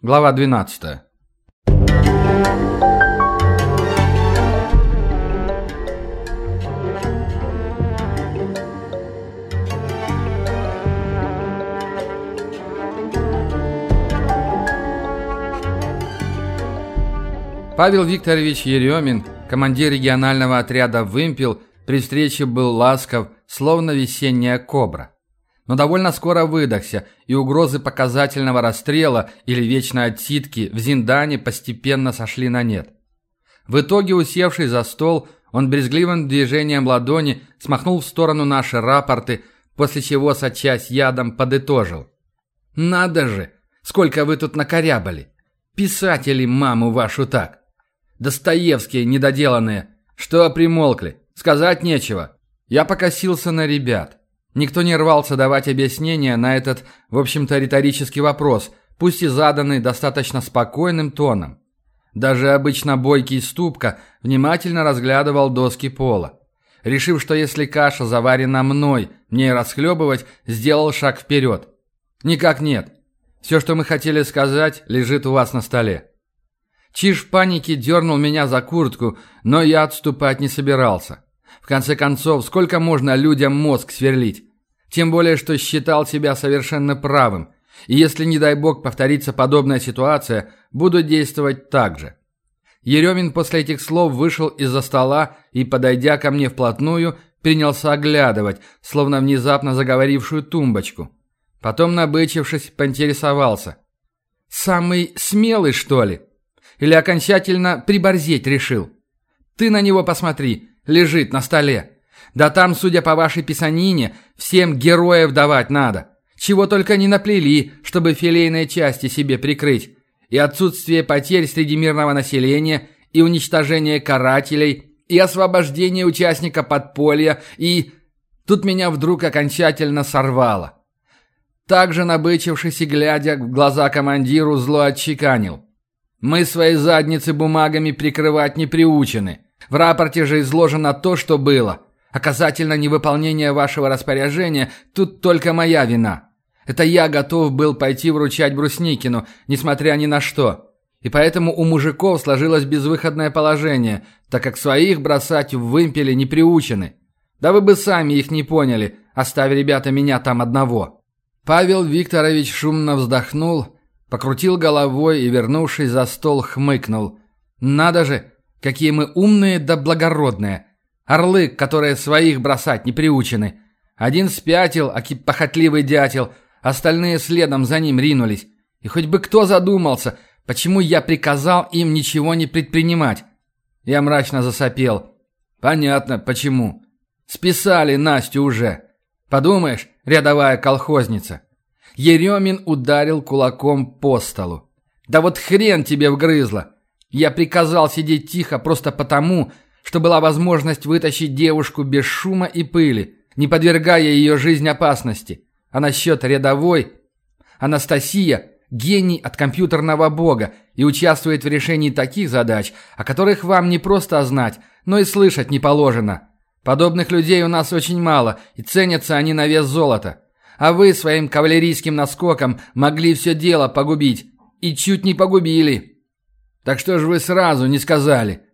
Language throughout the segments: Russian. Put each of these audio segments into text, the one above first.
Глава 12. Павел Викторович Еремин, командир регионального отряда «Вымпел», при встрече был ласков, словно весенняя кобра. Но довольно скоро выдохся, и угрозы показательного расстрела или вечной отсидки в Зиндане постепенно сошли на нет. В итоге, усевший за стол, он брезгливым движением ладони смахнул в сторону наши рапорты, после чего, сочась ядом, подытожил. «Надо же! Сколько вы тут накорябали! Писатели маму вашу так! Достоевские недоделанные! Что примолкли? Сказать нечего!» Я покосился на ребят. Никто не рвался давать объяснения на этот, в общем-то, риторический вопрос, пусть и заданный достаточно спокойным тоном. Даже обычно бойкий ступка внимательно разглядывал доски пола. Решив, что если каша заварена мной, мне расхлебывать, сделал шаг вперед. Никак нет. Все, что мы хотели сказать, лежит у вас на столе. Чиж в панике дернул меня за куртку, но я отступать не собирался. В конце концов, сколько можно людям мозг сверлить? Тем более, что считал себя совершенно правым. И если, не дай бог, повторится подобная ситуация, буду действовать так же. Еремин после этих слов вышел из-за стола и, подойдя ко мне вплотную, принялся оглядывать, словно внезапно заговорившую тумбочку. Потом, набычившись, поинтересовался. «Самый смелый, что ли? Или окончательно приборзеть решил? Ты на него посмотри, лежит на столе. Да там, судя по вашей писанине, всем героев давать надо. Чего только не наплели, чтобы филейные части себе прикрыть. И отсутствие потерь среди мирного населения, и уничтожение карателей, и освобождение участника подполья, и... Тут меня вдруг окончательно сорвало. Также набычившись и глядя в глаза командиру, зло отчеканил. «Мы свои задницы бумагами прикрывать не приучены. В рапорте же изложено то, что было. Оказательно невыполнение вашего распоряжения тут только моя вина. Это я готов был пойти вручать Брусникину, несмотря ни на что. И поэтому у мужиков сложилось безвыходное положение, так как своих бросать в вымпеле не приучены. Да вы бы сами их не поняли, оставив ребята меня там одного». Павел Викторович шумно вздохнул, покрутил головой и, вернувшись за стол, хмыкнул. «Надо же, какие мы умные да благородные!» Орлы, которые своих бросать не приучены. Один спятил, аки похотливый дятел, остальные следом за ним ринулись. И хоть бы кто задумался, почему я приказал им ничего не предпринимать. Я мрачно засопел. Понятно, почему. Списали Настю уже. Подумаешь, рядовая колхозница. Еремин ударил кулаком по столу. Да вот хрен тебе вгрызло. Я приказал сидеть тихо просто потому, что была возможность вытащить девушку без шума и пыли, не подвергая ее жизнь опасности. А насчет рядовой... Анастасия – гений от компьютерного бога и участвует в решении таких задач, о которых вам не просто знать, но и слышать не положено. Подобных людей у нас очень мало, и ценятся они на вес золота. А вы своим кавалерийским наскоком могли все дело погубить. И чуть не погубили. Так что же вы сразу не сказали?»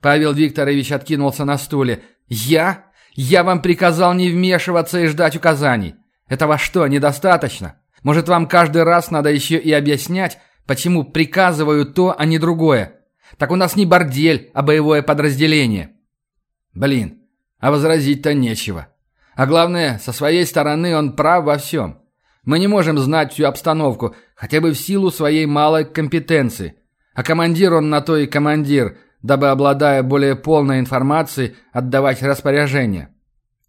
Павел Викторович откинулся на стуле. «Я? Я вам приказал не вмешиваться и ждать указаний. Этого что, недостаточно? Может, вам каждый раз надо еще и объяснять, почему приказываю то, а не другое? Так у нас не бордель, а боевое подразделение». «Блин, а возразить-то нечего. А главное, со своей стороны он прав во всем. Мы не можем знать всю обстановку, хотя бы в силу своей малой компетенции. А командир он на то и командир – дабы, обладая более полной информацией, отдавать распоряжения.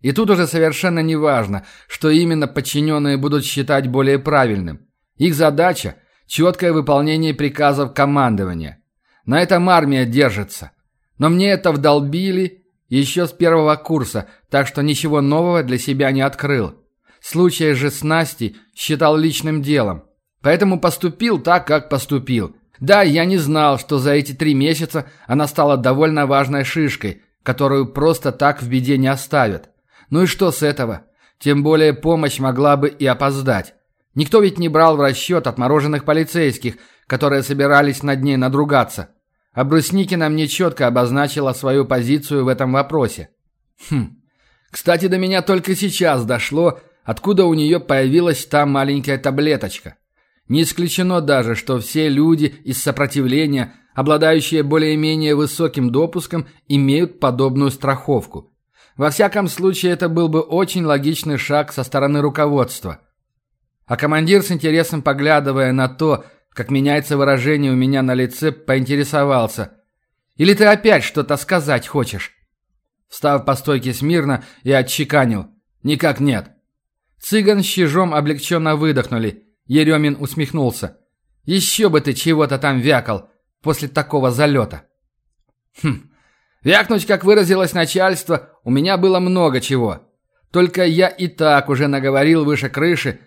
И тут уже совершенно не важно, что именно подчиненные будут считать более правильным. Их задача – четкое выполнение приказов командования. На этом армия держится. Но мне это вдолбили еще с первого курса, так что ничего нового для себя не открыл. Случай же с Настей считал личным делом. Поэтому поступил так, как поступил – да, я не знал, что за эти три месяца она стала довольно важной шишкой, которую просто так в беде не оставят. Ну и что с этого? Тем более помощь могла бы и опоздать. Никто ведь не брал в расчет отмороженных полицейских, которые собирались над ней надругаться. А Брусникина мне четко обозначила свою позицию в этом вопросе. Хм. Кстати, до меня только сейчас дошло, откуда у нее появилась та маленькая таблеточка. Не исключено даже, что все люди из сопротивления, обладающие более-менее высоким допуском, имеют подобную страховку. Во всяком случае, это был бы очень логичный шаг со стороны руководства. А командир, с интересом поглядывая на то, как меняется выражение у меня на лице, поинтересовался. «Или ты опять что-то сказать хочешь?» Встав по стойке смирно, я отчеканил. «Никак нет». Цыган с чижом облегченно выдохнули. Еремин усмехнулся. «Еще бы ты чего-то там вякал после такого залета». «Хм, вякнуть, как выразилось начальство, у меня было много чего. Только я и так уже наговорил выше крыши,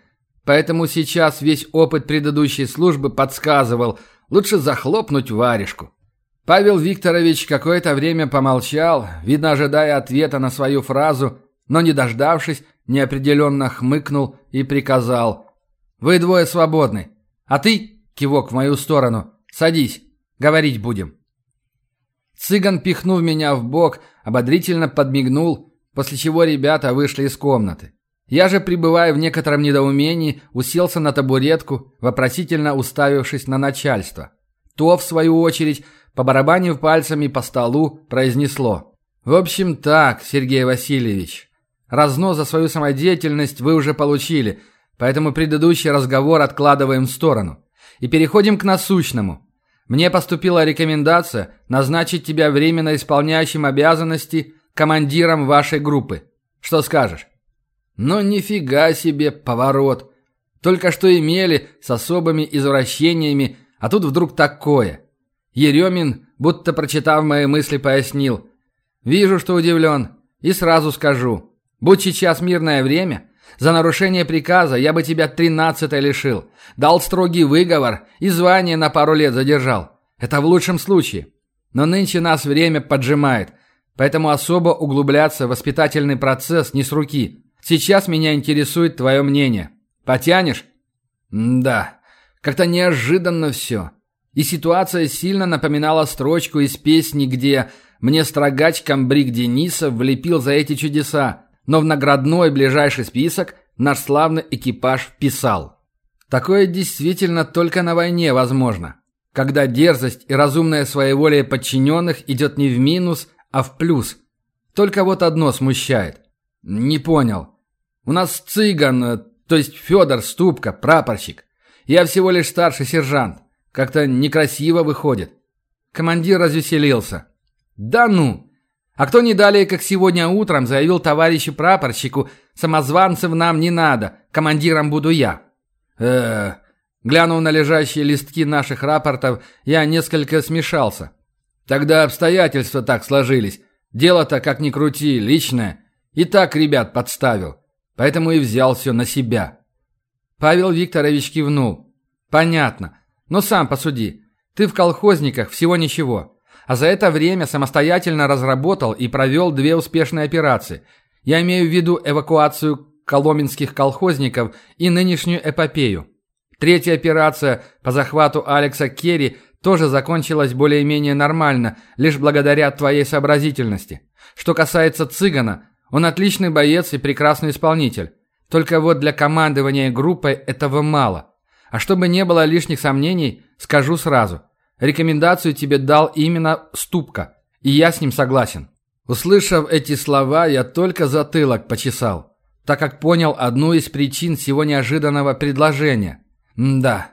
поэтому сейчас весь опыт предыдущей службы подсказывал, лучше захлопнуть варежку». Павел Викторович какое-то время помолчал, видно, ожидая ответа на свою фразу, но, не дождавшись, неопределенно хмыкнул и приказал. «Вы двое свободны. А ты, кивок в мою сторону, садись, говорить будем». Цыган, пихнув меня в бок, ободрительно подмигнул, после чего ребята вышли из комнаты. Я же, пребывая в некотором недоумении, уселся на табуретку, вопросительно уставившись на начальство. То, в свою очередь, побарабанив пальцами по столу, произнесло. «В общем так, Сергей Васильевич, Разнос за свою самодеятельность вы уже получили, поэтому предыдущий разговор откладываем в сторону. И переходим к насущному. Мне поступила рекомендация назначить тебя временно исполняющим обязанности командиром вашей группы. Что скажешь? Ну нифига себе поворот. Только что имели с особыми извращениями, а тут вдруг такое. Еремин, будто прочитав мои мысли, пояснил. Вижу, что удивлен, и сразу скажу. Будь сейчас мирное время, за нарушение приказа я бы тебя тринадцатой лишил, дал строгий выговор и звание на пару лет задержал. Это в лучшем случае. Но нынче нас время поджимает, поэтому особо углубляться в воспитательный процесс не с руки. Сейчас меня интересует твое мнение. Потянешь? Да, как-то неожиданно все. И ситуация сильно напоминала строчку из песни, где «Мне строгач комбриг Денисов влепил за эти чудеса» но в наградной ближайший список наш славный экипаж вписал. Такое действительно только на войне возможно, когда дерзость и разумное своеволие подчиненных идет не в минус, а в плюс. Только вот одно смущает. Не понял. У нас цыган, э, то есть Федор Ступка, прапорщик. Я всего лишь старший сержант. Как-то некрасиво выходит. Командир развеселился. Да ну! А кто не далее, как сегодня утром, заявил товарищу прапорщику, самозванцев нам не надо, командиром буду я. э Глянув на лежащие листки наших рапортов, я несколько смешался. Тогда обстоятельства так сложились. Дело-то, как ни крути, личное. И так ребят подставил. Поэтому и взял все на себя. Павел Викторович кивнул. Понятно. Но сам посуди. Ты в колхозниках всего ничего а за это время самостоятельно разработал и провел две успешные операции. Я имею в виду эвакуацию коломенских колхозников и нынешнюю эпопею. Третья операция по захвату Алекса Керри тоже закончилась более-менее нормально, лишь благодаря твоей сообразительности. Что касается Цыгана, он отличный боец и прекрасный исполнитель. Только вот для командования группой этого мало. А чтобы не было лишних сомнений, скажу сразу – Рекомендацию тебе дал именно Ступка, и я с ним согласен». Услышав эти слова, я только затылок почесал, так как понял одну из причин всего неожиданного предложения. М да,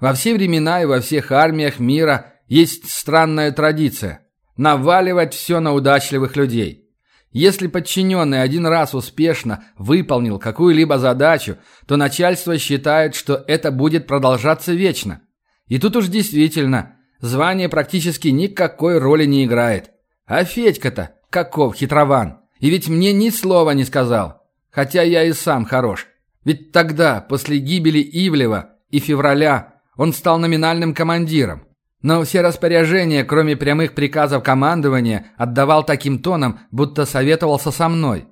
во все времена и во всех армиях мира есть странная традиция – наваливать все на удачливых людей. Если подчиненный один раз успешно выполнил какую-либо задачу, то начальство считает, что это будет продолжаться вечно. И тут уж действительно – Звание практически никакой роли не играет. А Федька-то каков хитрован. И ведь мне ни слова не сказал. Хотя я и сам хорош. Ведь тогда, после гибели Ивлева и февраля, он стал номинальным командиром. Но все распоряжения, кроме прямых приказов командования, отдавал таким тоном, будто советовался со мной.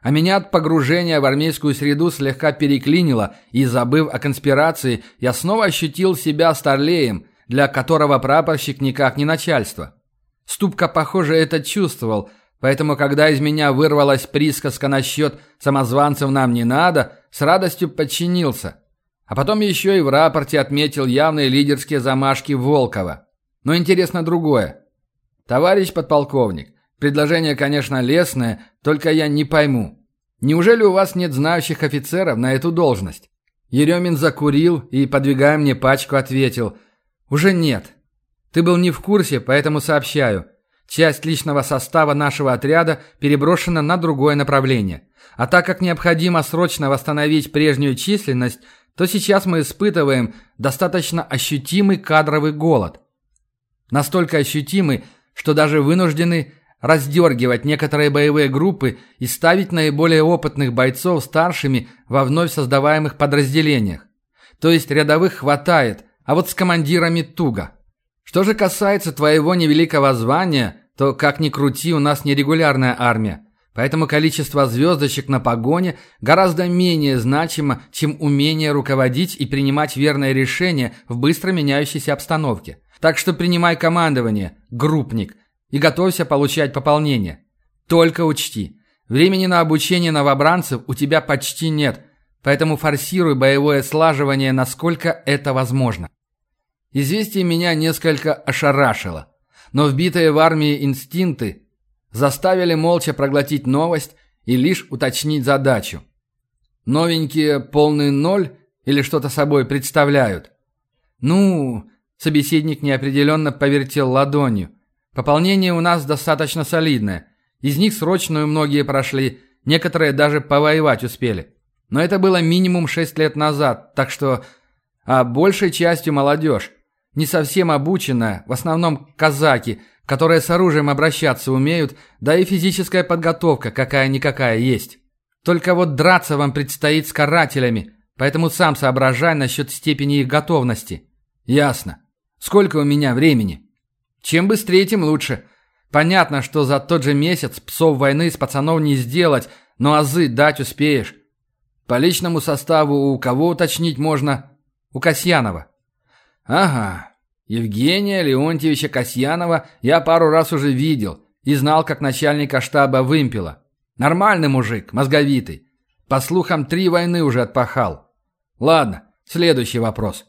А меня от погружения в армейскую среду слегка переклинило, и, забыв о конспирации, я снова ощутил себя старлеем, для которого прапорщик никак не начальство. Ступка, похоже, это чувствовал, поэтому, когда из меня вырвалась присказка насчет «самозванцев нам не надо», с радостью подчинился. А потом еще и в рапорте отметил явные лидерские замашки Волкова. Но интересно другое. Товарищ подполковник, предложение, конечно, лестное, только я не пойму. Неужели у вас нет знающих офицеров на эту должность? Еремин закурил и, подвигая мне пачку, ответил. Уже нет. Ты был не в курсе, поэтому сообщаю. Часть личного состава нашего отряда переброшена на другое направление. А так как необходимо срочно восстановить прежнюю численность, то сейчас мы испытываем достаточно ощутимый кадровый голод. Настолько ощутимый, что даже вынуждены раздергивать некоторые боевые группы и ставить наиболее опытных бойцов старшими во вновь создаваемых подразделениях. То есть рядовых хватает, а вот с командирами туго. Что же касается твоего невеликого звания, то, как ни крути, у нас нерегулярная армия. Поэтому количество звездочек на погоне гораздо менее значимо, чем умение руководить и принимать верное решение в быстро меняющейся обстановке. Так что принимай командование, группник, и готовься получать пополнение. Только учти, времени на обучение новобранцев у тебя почти нет, поэтому форсируй боевое слаживание, насколько это возможно. Известие меня несколько ошарашило, но вбитые в армии инстинкты заставили молча проглотить новость и лишь уточнить задачу. Новенькие полный ноль или что-то собой представляют? Ну, собеседник неопределенно повертел ладонью. Пополнение у нас достаточно солидное. Из них срочную многие прошли, некоторые даже повоевать успели. Но это было минимум шесть лет назад, так что... А большей частью молодежь. Не совсем обученная, в основном казаки – которые с оружием обращаться умеют, да и физическая подготовка какая-никакая есть. Только вот драться вам предстоит с карателями, поэтому сам соображай насчет степени их готовности. Ясно. Сколько у меня времени? Чем быстрее, тем лучше. Понятно, что за тот же месяц псов войны с пацанов не сделать, но азы дать успеешь. По личному составу у кого уточнить можно? У Касьянова. Ага, Евгения Леонтьевича Касьянова я пару раз уже видел и знал как начальника штаба вымпела. Нормальный мужик, мозговитый. По слухам, три войны уже отпахал. Ладно, следующий вопрос.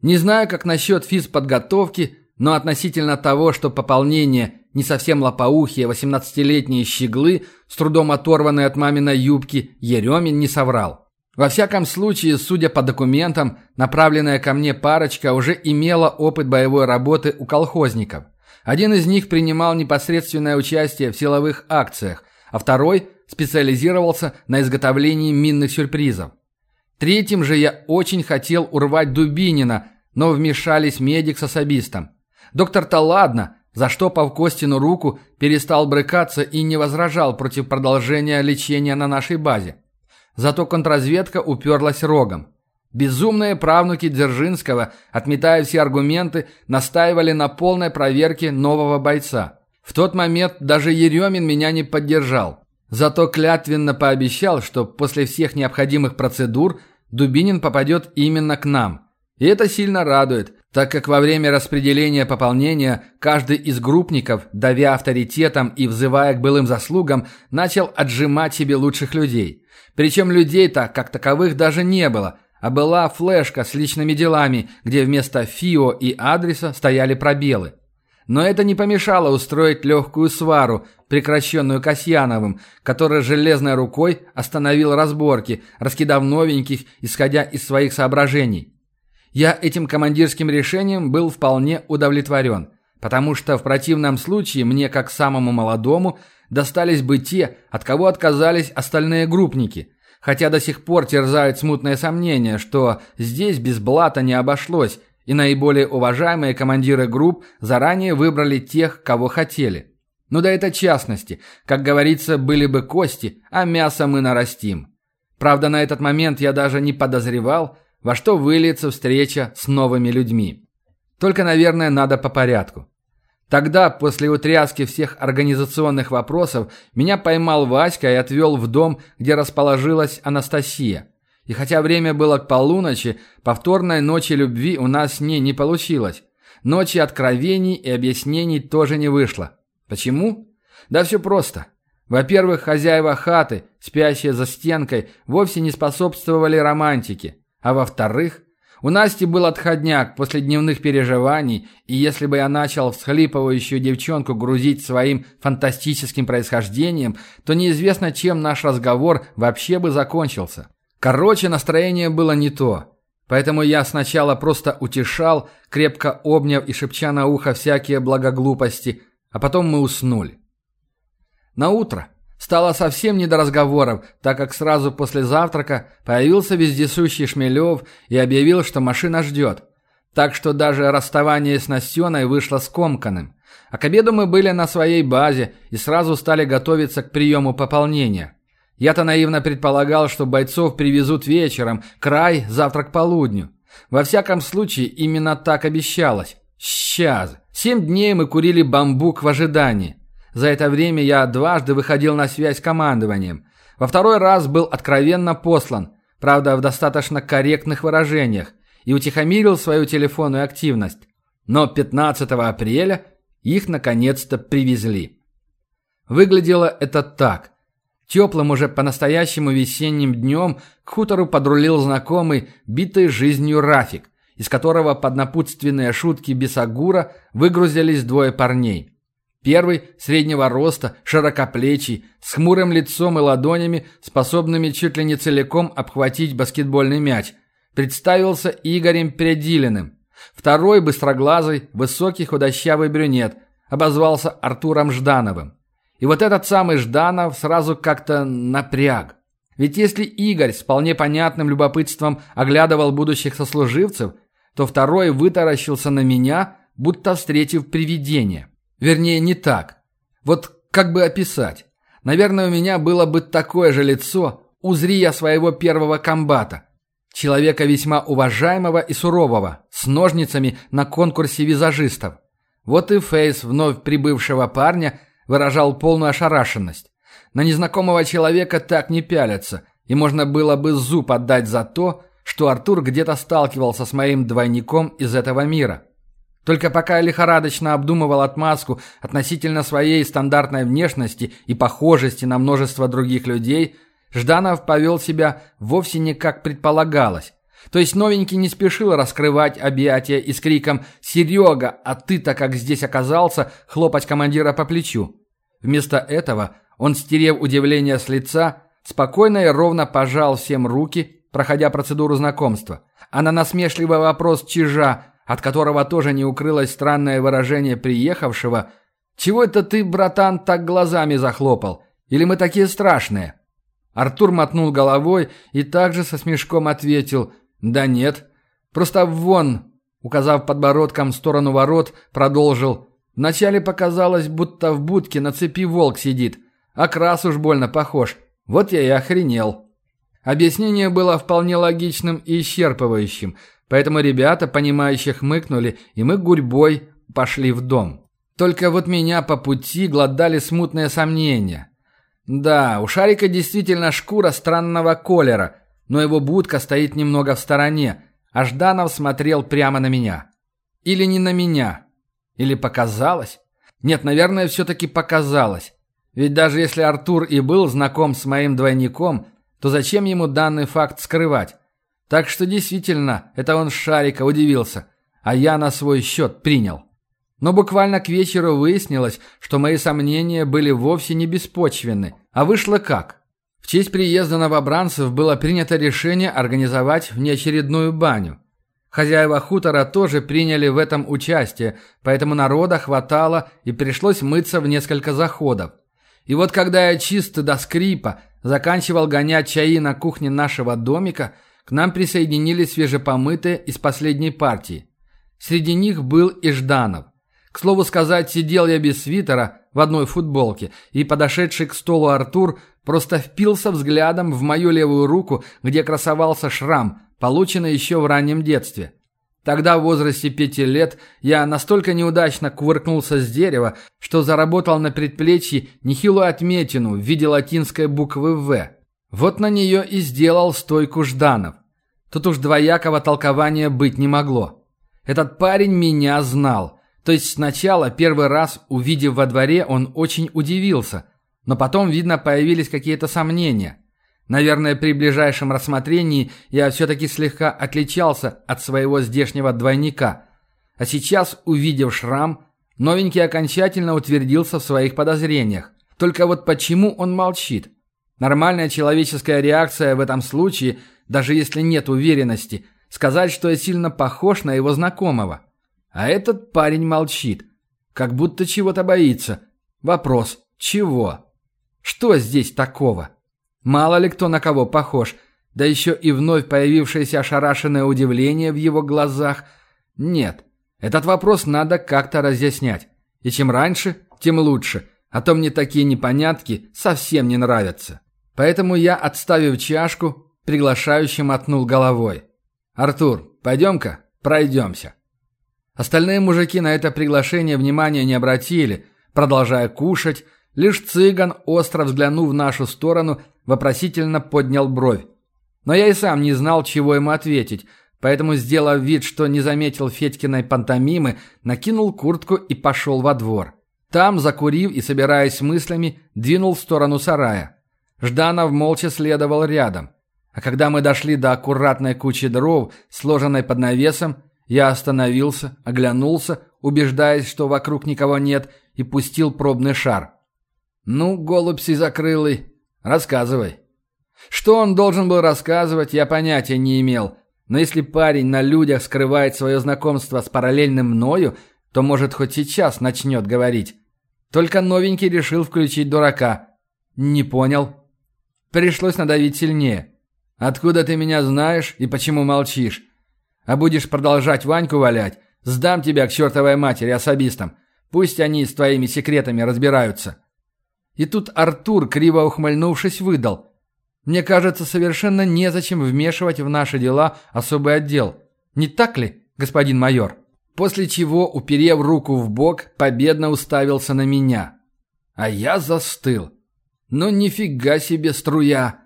Не знаю, как насчет физподготовки, но относительно того, что пополнение не совсем лопоухие 18-летние щеглы, с трудом оторванные от маминой юбки, Еремин не соврал. Во всяком случае, судя по документам, направленная ко мне парочка уже имела опыт боевой работы у колхозников. Один из них принимал непосредственное участие в силовых акциях, а второй специализировался на изготовлении минных сюрпризов. Третьим же я очень хотел урвать Дубинина, но вмешались медик с особистом. Доктор-то ладно, заштопав Костину руку, перестал брыкаться и не возражал против продолжения лечения на нашей базе. Зато контрразведка уперлась рогом. Безумные правнуки Дзержинского, отметая все аргументы, настаивали на полной проверке нового бойца. В тот момент даже Еремин меня не поддержал. Зато клятвенно пообещал, что после всех необходимых процедур Дубинин попадет именно к нам. И это сильно радует, так как во время распределения пополнения каждый из группников, давя авторитетом и взывая к былым заслугам, начал отжимать себе лучших людей. Причем людей-то, как таковых, даже не было, а была флешка с личными делами, где вместо ФИО и адреса стояли пробелы. Но это не помешало устроить легкую свару, прекращенную Касьяновым, который железной рукой остановил разборки, раскидав новеньких, исходя из своих соображений. Я этим командирским решением был вполне удовлетворен, потому что в противном случае мне, как самому молодому, достались бы те, от кого отказались остальные группники. Хотя до сих пор терзают смутное сомнение, что здесь без блата не обошлось, и наиболее уважаемые командиры групп заранее выбрали тех, кого хотели. Ну да это частности. Как говорится, были бы кости, а мясо мы нарастим. Правда, на этот момент я даже не подозревал, во что выльется встреча с новыми людьми. Только, наверное, надо по порядку. Тогда, после утряски всех организационных вопросов, меня поймал Васька и отвел в дом, где расположилась Анастасия. И хотя время было к полуночи, повторной ночи любви у нас с ней не получилось. Ночи откровений и объяснений тоже не вышло. Почему? Да все просто. Во-первых, хозяева хаты, спящие за стенкой, вовсе не способствовали романтике. А во-вторых, у Насти был отходняк после дневных переживаний, и если бы я начал всхлипывающую девчонку грузить своим фантастическим происхождением, то неизвестно, чем наш разговор вообще бы закончился. Короче, настроение было не то. Поэтому я сначала просто утешал, крепко обняв и шепча на ухо всякие благоглупости, а потом мы уснули. На утро Стало совсем не до разговоров, так как сразу после завтрака появился вездесущий Шмелев и объявил, что машина ждет. Так что даже расставание с Настеной вышло скомканным. А к обеду мы были на своей базе и сразу стали готовиться к приему пополнения. Я-то наивно предполагал, что бойцов привезут вечером, край завтра к полудню. Во всяком случае, именно так обещалось. Сейчас. Семь дней мы курили бамбук в ожидании. За это время я дважды выходил на связь с командованием. Во второй раз был откровенно послан, правда в достаточно корректных выражениях, и утихомирил свою телефонную активность. Но 15 апреля их наконец-то привезли. Выглядело это так. Теплым уже по-настоящему весенним днем к хутору подрулил знакомый, битый жизнью Рафик, из которого под напутственные шутки Бесагура выгрузились двое парней – Первый – среднего роста, широкоплечий, с хмурым лицом и ладонями, способными чуть ли не целиком обхватить баскетбольный мяч. Представился Игорем Передилиным. Второй – быстроглазый, высокий худощавый брюнет. Обозвался Артуром Ждановым. И вот этот самый Жданов сразу как-то напряг. Ведь если Игорь с вполне понятным любопытством оглядывал будущих сослуживцев, то второй вытаращился на меня, будто встретив привидение. Вернее, не так. Вот как бы описать? Наверное, у меня было бы такое же лицо, узри я своего первого комбата. Человека весьма уважаемого и сурового, с ножницами на конкурсе визажистов. Вот и фейс вновь прибывшего парня выражал полную ошарашенность. На незнакомого человека так не пялятся, и можно было бы зуб отдать за то, что Артур где-то сталкивался с моим двойником из этого мира. Только пока я лихорадочно обдумывал отмазку относительно своей стандартной внешности и похожести на множество других людей, Жданов повел себя вовсе не как предполагалось. То есть новенький не спешил раскрывать объятия и с криком «Серега, а ты-то как здесь оказался?» хлопать командира по плечу. Вместо этого он, стерев удивление с лица, спокойно и ровно пожал всем руки, проходя процедуру знакомства. А на насмешливый вопрос чижа от которого тоже не укрылось странное выражение приехавшего. «Чего это ты, братан, так глазами захлопал? Или мы такие страшные?» Артур мотнул головой и также со смешком ответил «Да нет, просто вон», указав подбородком в сторону ворот, продолжил «Вначале показалось, будто в будке на цепи волк сидит, а крас уж больно похож. Вот я и охренел». Объяснение было вполне логичным и исчерпывающим – Поэтому ребята, понимающие, хмыкнули, и мы гурьбой пошли в дом. Только вот меня по пути глодали смутные сомнения. Да, у Шарика действительно шкура странного колера, но его будка стоит немного в стороне, а Жданов смотрел прямо на меня. Или не на меня. Или показалось? Нет, наверное, все-таки показалось. Ведь даже если Артур и был знаком с моим двойником, то зачем ему данный факт скрывать? Так что действительно, это он Шарика удивился, а я на свой счет принял. Но буквально к вечеру выяснилось, что мои сомнения были вовсе не беспочвенны. А вышло как? В честь приезда новобранцев было принято решение организовать внеочередную баню. Хозяева хутора тоже приняли в этом участие, поэтому народа хватало и пришлось мыться в несколько заходов. И вот когда я чисто до скрипа заканчивал гонять чаи на кухне нашего домика – к нам присоединились свежепомытые из последней партии. Среди них был и Жданов. К слову сказать, сидел я без свитера, в одной футболке, и подошедший к столу Артур просто впился взглядом в мою левую руку, где красовался шрам, полученный еще в раннем детстве. Тогда в возрасте пяти лет я настолько неудачно кувыркнулся с дерева, что заработал на предплечье нехилую отметину в виде латинской буквы «В». Вот на нее и сделал стойку Жданов. Тут уж двоякого толкования быть не могло. Этот парень меня знал. То есть сначала, первый раз, увидев во дворе, он очень удивился. Но потом, видно, появились какие-то сомнения – Наверное, при ближайшем рассмотрении я все-таки слегка отличался от своего здешнего двойника. А сейчас, увидев шрам, новенький окончательно утвердился в своих подозрениях. Только вот почему он молчит? Нормальная человеческая реакция в этом случае, даже если нет уверенности, сказать, что я сильно похож на его знакомого. А этот парень молчит, как будто чего-то боится. Вопрос – чего? Что здесь такого? Мало ли кто на кого похож, да еще и вновь появившееся ошарашенное удивление в его глазах. Нет, этот вопрос надо как-то разъяснять. И чем раньше, тем лучше, а то мне такие непонятки совсем не нравятся. Поэтому я, отставив чашку, приглашающим отнул головой. «Артур, пойдем-ка, пройдемся». Остальные мужики на это приглашение внимания не обратили, продолжая кушать, лишь цыган, остро взглянув в нашу сторону, вопросительно поднял бровь. Но я и сам не знал, чего ему ответить, поэтому, сделав вид, что не заметил Федькиной пантомимы, накинул куртку и пошел во двор. Там, закурив и собираясь мыслями, двинул в сторону сарая. Жданов молча следовал рядом. А когда мы дошли до аккуратной кучи дров, сложенной под навесом, я остановился, оглянулся, убеждаясь, что вокруг никого нет, и пустил пробный шар. «Ну, голубь сизокрылый, Рассказывай. Что он должен был рассказывать, я понятия не имел. Но если парень на людях скрывает свое знакомство с параллельным мною, то, может, хоть сейчас начнет говорить. Только новенький решил включить дурака. Не понял. Пришлось надавить сильнее. Откуда ты меня знаешь и почему молчишь? А будешь продолжать Ваньку валять? Сдам тебя к чертовой матери особистам. Пусть они с твоими секретами разбираются. И тут Артур, криво ухмыльнувшись, выдал. «Мне кажется, совершенно незачем вмешивать в наши дела особый отдел. Не так ли, господин майор?» После чего, уперев руку в бок, победно уставился на меня. А я застыл. «Ну нифига себе струя!»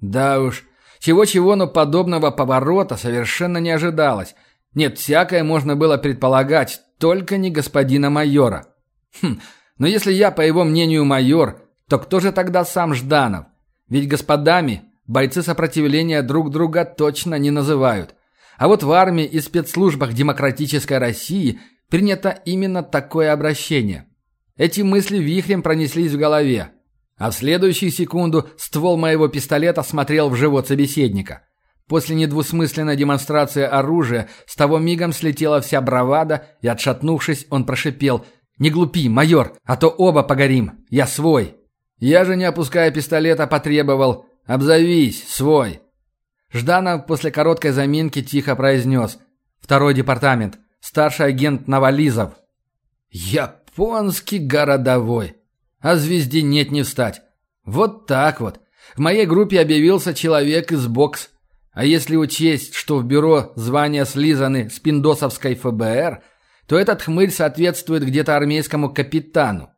Да уж, чего-чего, но подобного поворота совершенно не ожидалось. Нет, всякое можно было предполагать, только не господина майора. Хм, но если я, по его мнению, майор, то кто же тогда сам Жданов? Ведь господами бойцы сопротивления друг друга точно не называют. А вот в армии и спецслужбах демократической России принято именно такое обращение. Эти мысли вихрем пронеслись в голове. А в следующую секунду ствол моего пистолета смотрел в живот собеседника. После недвусмысленной демонстрации оружия с того мигом слетела вся бравада, и, отшатнувшись, он прошипел – «Не глупи, майор, а то оба погорим. Я свой». Я же, не опуская пистолета, потребовал «Обзовись, свой». Жданов после короткой заминки тихо произнес «Второй департамент, старший агент Навализов». «Японский городовой. А звезде нет не встать. Вот так вот. В моей группе объявился человек из бокс. А если учесть, что в бюро звания слизаны с пиндосовской ФБР – то этот хмырь соответствует где-то армейскому капитану.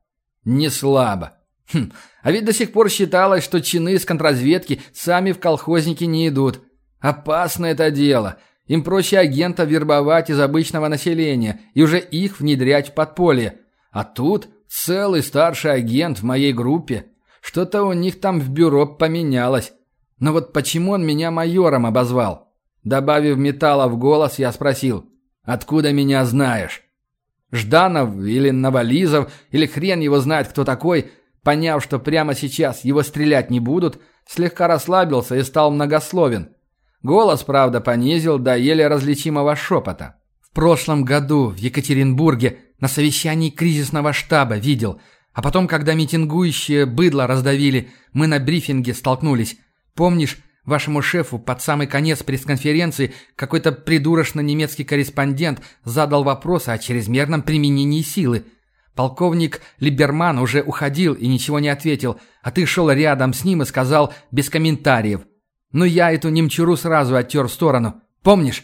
Не слабо. Хм, а ведь до сих пор считалось, что чины из контрразведки сами в колхозники не идут. Опасно это дело. Им проще агента вербовать из обычного населения и уже их внедрять в подполье. А тут целый старший агент в моей группе. Что-то у них там в бюро поменялось. Но вот почему он меня майором обозвал? Добавив металла в голос, я спросил. Откуда меня знаешь?» Жданов или Навализов, или хрен его знает, кто такой, поняв, что прямо сейчас его стрелять не будут, слегка расслабился и стал многословен. Голос, правда, понизил до еле различимого шепота. «В прошлом году в Екатеринбурге на совещании кризисного штаба видел, а потом, когда митингующие быдло раздавили, мы на брифинге столкнулись. Помнишь, Вашему шефу под самый конец пресс-конференции какой-то придурочно немецкий корреспондент задал вопрос о чрезмерном применении силы. Полковник Либерман уже уходил и ничего не ответил, а ты шел рядом с ним и сказал без комментариев. Но я эту немчуру сразу оттер в сторону. Помнишь?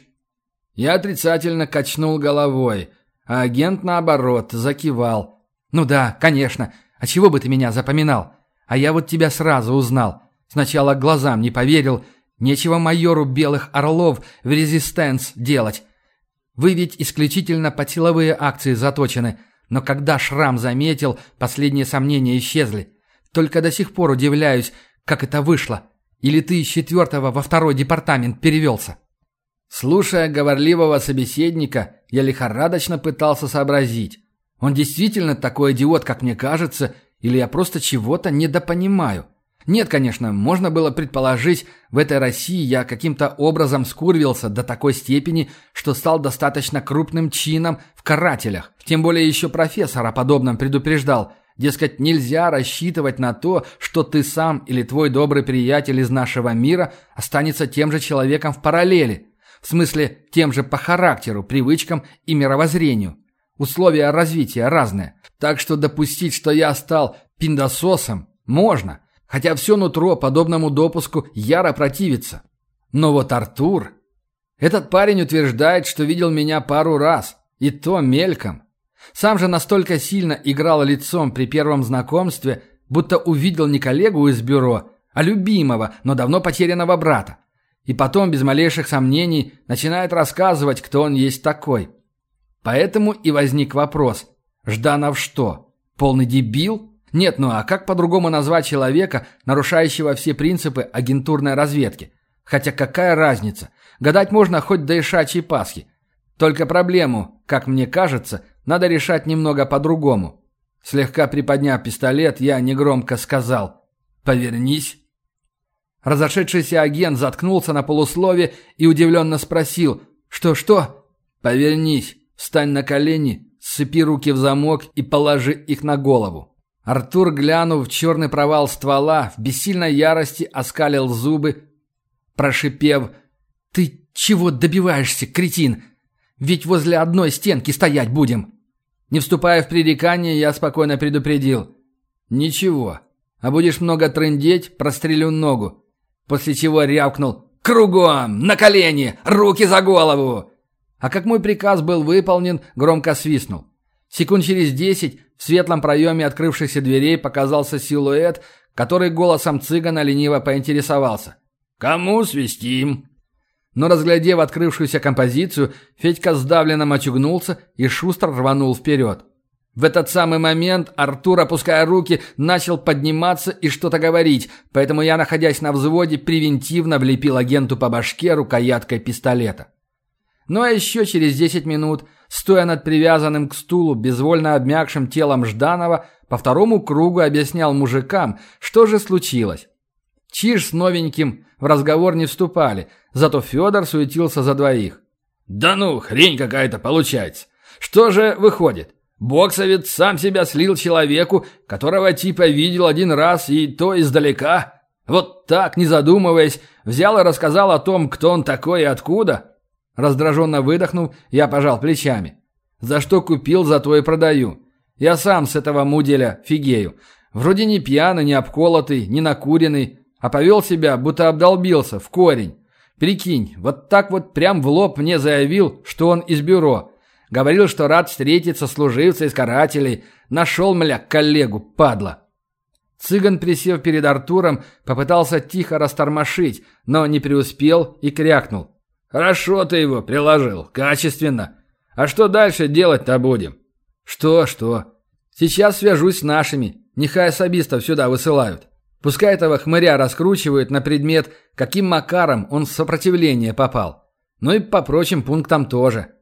Я отрицательно качнул головой, а агент, наоборот, закивал. «Ну да, конечно. А чего бы ты меня запоминал? А я вот тебя сразу узнал. Сначала глазам не поверил. Нечего майору Белых Орлов в резистенс делать. Вы ведь исключительно по силовые акции заточены. Но когда шрам заметил, последние сомнения исчезли. Только до сих пор удивляюсь, как это вышло. Или ты из четвертого во второй департамент перевелся?» Слушая говорливого собеседника, я лихорадочно пытался сообразить. Он действительно такой идиот, как мне кажется, или я просто чего-то недопонимаю? Нет, конечно, можно было предположить, в этой России я каким-то образом скурвился до такой степени, что стал достаточно крупным чином в карателях. Тем более еще профессор о подобном предупреждал. Дескать, нельзя рассчитывать на то, что ты сам или твой добрый приятель из нашего мира останется тем же человеком в параллели. В смысле, тем же по характеру, привычкам и мировоззрению. Условия развития разные. Так что допустить, что я стал пиндососом, можно. Хотя все нутро подобному допуску яро противится. Но вот Артур... Этот парень утверждает, что видел меня пару раз. И то мельком. Сам же настолько сильно играл лицом при первом знакомстве, будто увидел не коллегу из бюро, а любимого, но давно потерянного брата. И потом, без малейших сомнений, начинает рассказывать, кто он есть такой. Поэтому и возник вопрос. Жданов что, полный дебил? Нет, ну а как по-другому назвать человека, нарушающего все принципы агентурной разведки? Хотя какая разница? Гадать можно хоть до Ишачьей Пасхи. Только проблему, как мне кажется, надо решать немного по-другому. Слегка приподняв пистолет, я негромко сказал «Повернись». Разошедшийся агент заткнулся на полуслове и удивленно спросил «Что-что?» «Повернись, встань на колени, сцепи руки в замок и положи их на голову». Артур, глянув в черный провал ствола, в бессильной ярости оскалил зубы, прошипев «Ты чего добиваешься, кретин? Ведь возле одной стенки стоять будем!» Не вступая в пререкание, я спокойно предупредил «Ничего, а будешь много трындеть, прострелю ногу после чего рявкнул «Кругом! На колени! Руки за голову!» А как мой приказ был выполнен, громко свистнул. Секунд через десять в светлом проеме открывшихся дверей показался силуэт, который голосом цыгана лениво поинтересовался. «Кому свистим?» Но, разглядев открывшуюся композицию, Федька сдавленно мочугнулся и шустро рванул вперед. В этот самый момент Артур, опуская руки, начал подниматься и что-то говорить, поэтому я, находясь на взводе, превентивно влепил агенту по башке рукояткой пистолета. Ну а еще через 10 минут, стоя над привязанным к стулу безвольно обмякшим телом Жданова, по второму кругу объяснял мужикам, что же случилось. Чиж с новеньким в разговор не вступали, зато Федор суетился за двоих. «Да ну, хрень какая-то получается. Что же выходит? Боксовец сам себя слил человеку, которого типа видел один раз и то издалека. Вот так, не задумываясь, взял и рассказал о том, кто он такой и откуда. Раздраженно выдохнув, я пожал плечами. За что купил, за то и продаю. Я сам с этого муделя фигею. Вроде не пьяный, не обколотый, не накуренный, а повел себя, будто обдолбился, в корень. Прикинь, вот так вот прям в лоб мне заявил, что он из бюро – Говорил, что рад встретиться служивца из карателей. Нашел, мля, коллегу, падла. Цыган, присев перед Артуром, попытался тихо растормошить, но не преуспел и крякнул. «Хорошо ты его приложил, качественно. А что дальше делать-то будем?» «Что, что? Сейчас свяжусь с нашими. Нехай особистов сюда высылают. Пускай этого хмыря раскручивают на предмет, каким макаром он в сопротивление попал. Ну и по прочим пунктам тоже.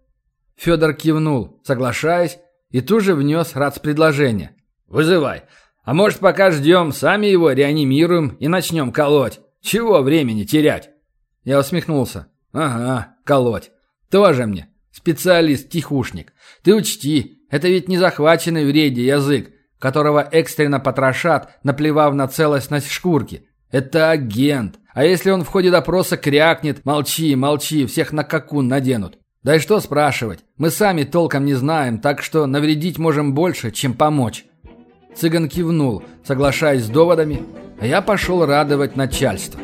Федор кивнул, соглашаясь, и тут же внес рац предложение. «Вызывай. А может, пока ждем, сами его реанимируем и начнем колоть. Чего времени терять?» Я усмехнулся. «Ага, колоть. Тоже мне. Специалист-тихушник. Ты учти, это ведь не захваченный в рейде язык, которого экстренно потрошат, наплевав на целостность шкурки. Это агент. А если он в ходе допроса крякнет, молчи, молчи, всех на какун наденут. Да и что спрашивать? Мы сами толком не знаем, так что навредить можем больше, чем помочь. Цыган кивнул, соглашаясь с доводами, а я пошел радовать начальство.